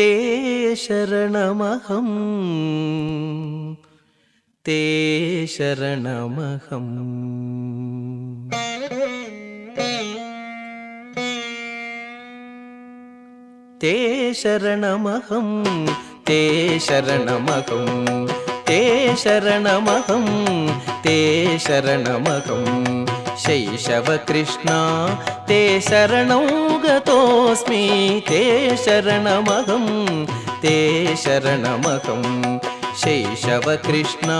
ते शरणमहम्। ते शरणमहम्। ते शरणमहं ते शरणमहं ते शरणमहं ते शरणमहं शैशवकृष्णा ते शरणौ गतोऽस्मि ते शरणमहं ते शरणमहं। शैशवकृष्णा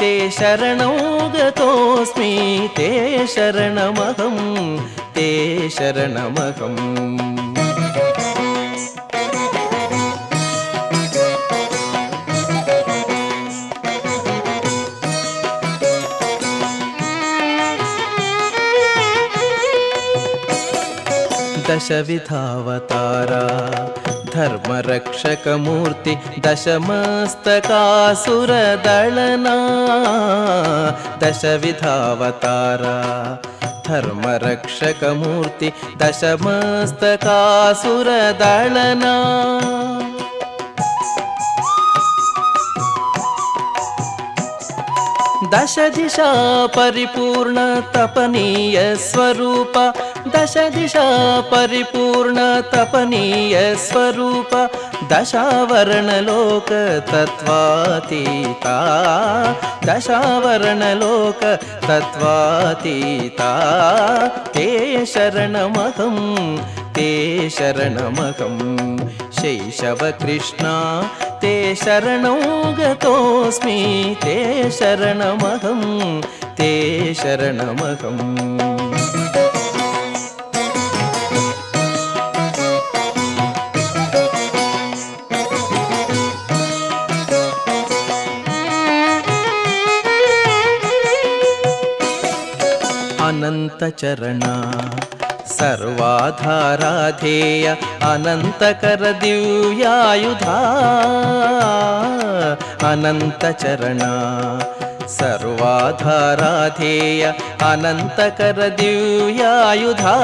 ते शरणौ गतोऽस्मि ते शरणमहं ते शरणमहम् दशविधावतारा धर्मरक्षकमूर्ति दशमस्तकासुरदळना दशविधावतारा धर्मरक्षकमूर्ति दशमस्तकासुरदळना दश दिशा परिपूर्ण तपनीय स्वरूप। दश दिशा परिपूर्ण तपनीय स्वरूप। दशावरणलोक तत्त्वातीता दशावरणलोक तत्त्वातीता ते शरणमहं ते शरणमहं। शैशवकृष्णा ते शरणौ गतोऽस्मि ते शरणमहं ते शरणमहम् अनन्तचरणा सर्वाधाराधेय अनन्तकरदिव्यायुधा। अनन्तचरणा। सर्वाधाराधेय अनन्तकरदिव्यायुधा।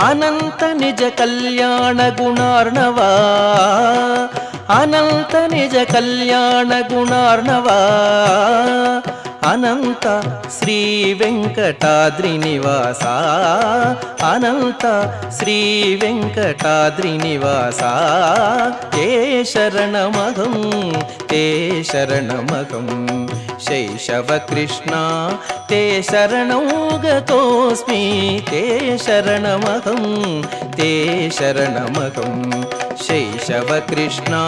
अनन्त निज कल्याण गुणार्णवा अनन्त निज कल्याण गुणार्णवा। अनन्त श्रीवेङ्कटाद्रिनिवासा अनन्त श्रीवेङ्कटाद्रिनिवासा ते शरणमहं ते शरणमहम् शैशवकृष्णा ते शरणौ गतोऽस्मि ते शरणमहं ते शरणमहं शैशवकृष्णा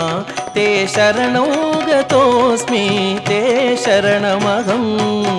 ते शरणौ गतोऽस्मि ते शरणमहम्